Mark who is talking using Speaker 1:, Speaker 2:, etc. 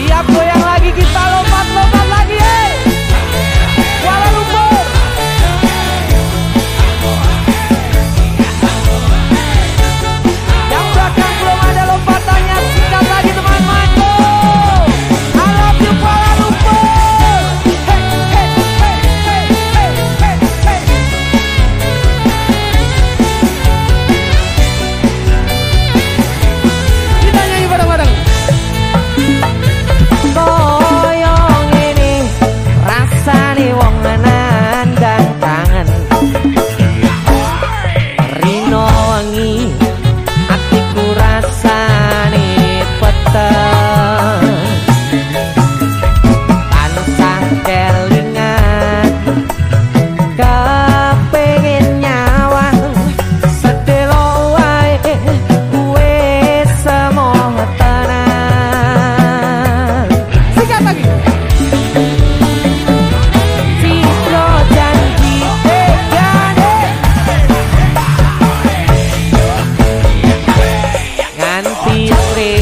Speaker 1: Siap goyang lagi kita lompat-lompat feel it.